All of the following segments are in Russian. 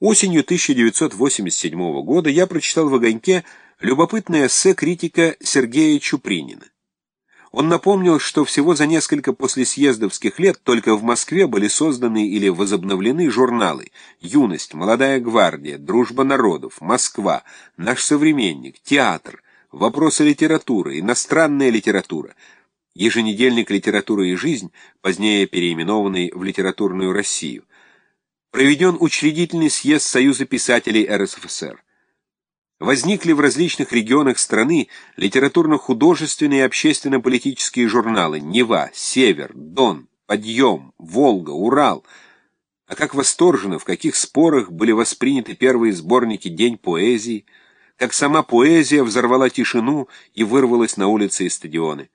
Осенью 1987 года я прочитал в «Огоньке» любопытное эссе критика Сергея Чупринина. Он напомнил, что всего за несколько послесъездовских лет только в Москве были созданы или возобновлены журналы «Юность», «Молодая гвардия», «Дружба народов», «Москва», «Наш современник», «Театр», «Вопросы литературы», «Иностранная литература», еженедельник «Литература и жизнь», позднее переименованный в «Литературную Россию», проведен учредительный съезд Союза писателей РСФСР. Возникли в различных регионах страны литературно-художественные и общественно-политические журналы «Нева», «Север», «Дон», «Подъем», «Волга», «Урал». А как восторженно, в каких спорах были восприняты первые сборники «День поэзии», как сама поэзия взорвала тишину и вырвалась на улицы и стадионы.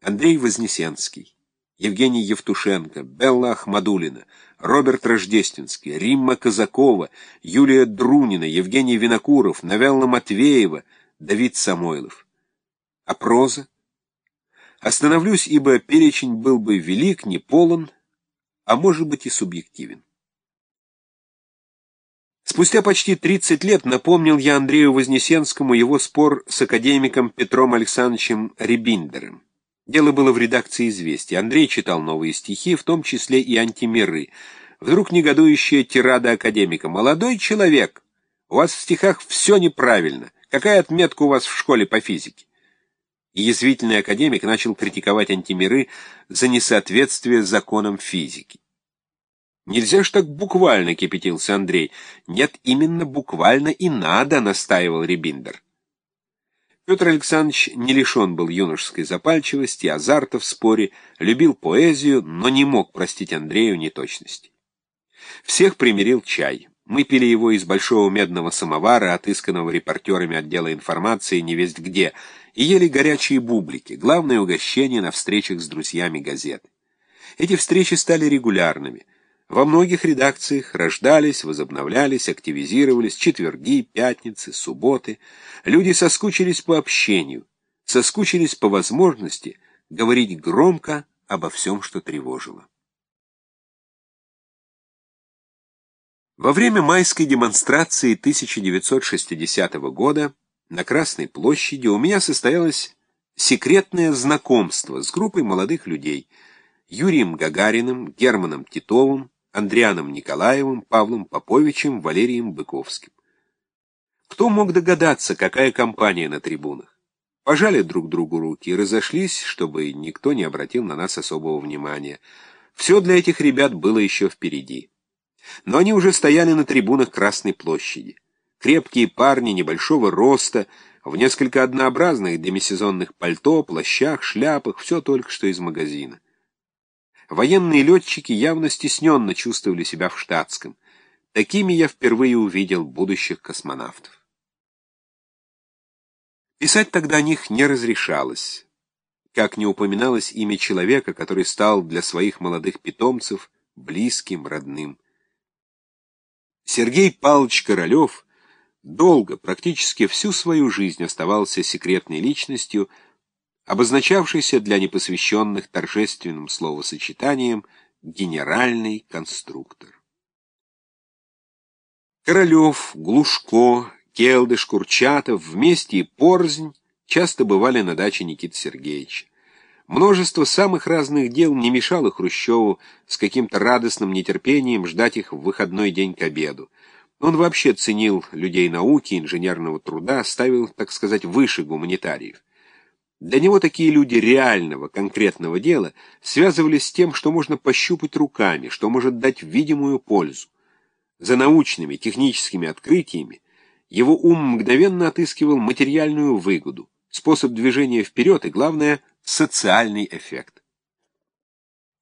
Андрей Вознесенский, Евгений Евтушенко, Белла Ахмадулина, Роберт Рождественский, Римма Казакова, Юлия Друнина, Евгений Винокуров, Навелла Матвеева, Давид Самойлов. А проза? Остановлюсь, ибо перечень был бы велик, не полон, а может быть и субъективен. Спустя почти 30 лет напомнил я Андрею Вознесенскому его спор с академиком Петром Александровичем Рябиндером. Дело было в редакции «Известий». Андрей читал новые стихи, в том числе и антимиры. Вдруг негодующая тирада академика. «Молодой человек, у вас в стихах все неправильно. Какая отметка у вас в школе по физике?» И язвительный академик начал критиковать антимиры за несоответствие законам физики. «Нельзя ж так буквально», — кипятился Андрей. «Нет, именно буквально и надо», — настаивал Рябиндер. Петр Александрович не лишен был юношеской запальчивости, азарта в споре, любил поэзию, но не мог простить Андрею неточности. Всех примирил чай. Мы пили его из большого медного самовара, отысканного репортерами отдела информации невесть где, и ели горячие бублики, главное угощение на встречах с друзьями газеты. Эти встречи стали регулярными. Во многих редакциях рождались, возобновлялись, активизировались четверги, пятницы, субботы. Люди соскучились по общению, соскучились по возможности говорить громко обо всем, что тревожило. Во время майской демонстрации 1960 года на Красной площади у меня состоялось секретное знакомство с группой молодых людей Юрием Гагариным, Германом Титовым, Андрианом Николаевым, Павлом Поповичем, Валерием Быковским. Кто мог догадаться, какая компания на трибунах? Пожали друг другу руки разошлись, чтобы никто не обратил на нас особого внимания. Все для этих ребят было еще впереди. Но они уже стояли на трибунах Красной площади. Крепкие парни небольшого роста, в несколько однообразных демисезонных пальто, плащах, шляпах, все только что из магазина. Военные летчики явно стесненно чувствовали себя в штатском. Такими я впервые увидел будущих космонавтов. Писать тогда о них не разрешалось. Как не упоминалось имя человека, который стал для своих молодых питомцев близким, родным. Сергей Павлович Королев долго, практически всю свою жизнь оставался секретной личностью, обозначавшийся для непосвященных торжественным словосочетанием «генеральный конструктор». Королев, Глушко, Келдыш, Курчатов вместе и порзнь часто бывали на даче Никиты Сергеевича. Множество самых разных дел не мешало Хрущеву с каким-то радостным нетерпением ждать их в выходной день к обеду. Он вообще ценил людей науки, инженерного труда, ставил, так сказать, выше гуманитариев. Для него такие люди реального, конкретного дела связывались с тем, что можно пощупать руками, что может дать видимую пользу. За научными, техническими открытиями его ум мгновенно отыскивал материальную выгоду, способ движения вперед и, главное, социальный эффект.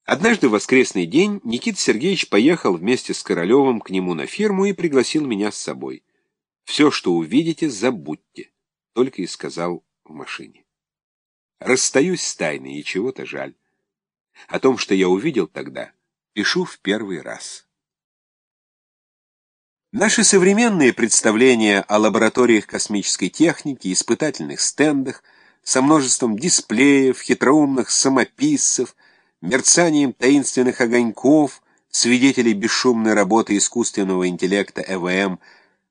Однажды в воскресный день Никита Сергеевич поехал вместе с Королевым к нему на фирму и пригласил меня с собой. «Все, что увидите, забудьте», — только и сказал в машине. Расстаюсь с тайной, и чего-то жаль. О том, что я увидел тогда, пишу в первый раз. Наши современные представления о лабораториях космической техники, испытательных стендах, со множеством дисплеев, хитроумных самописцев, мерцанием таинственных огоньков, свидетелей бесшумной работы искусственного интеллекта ЭВМ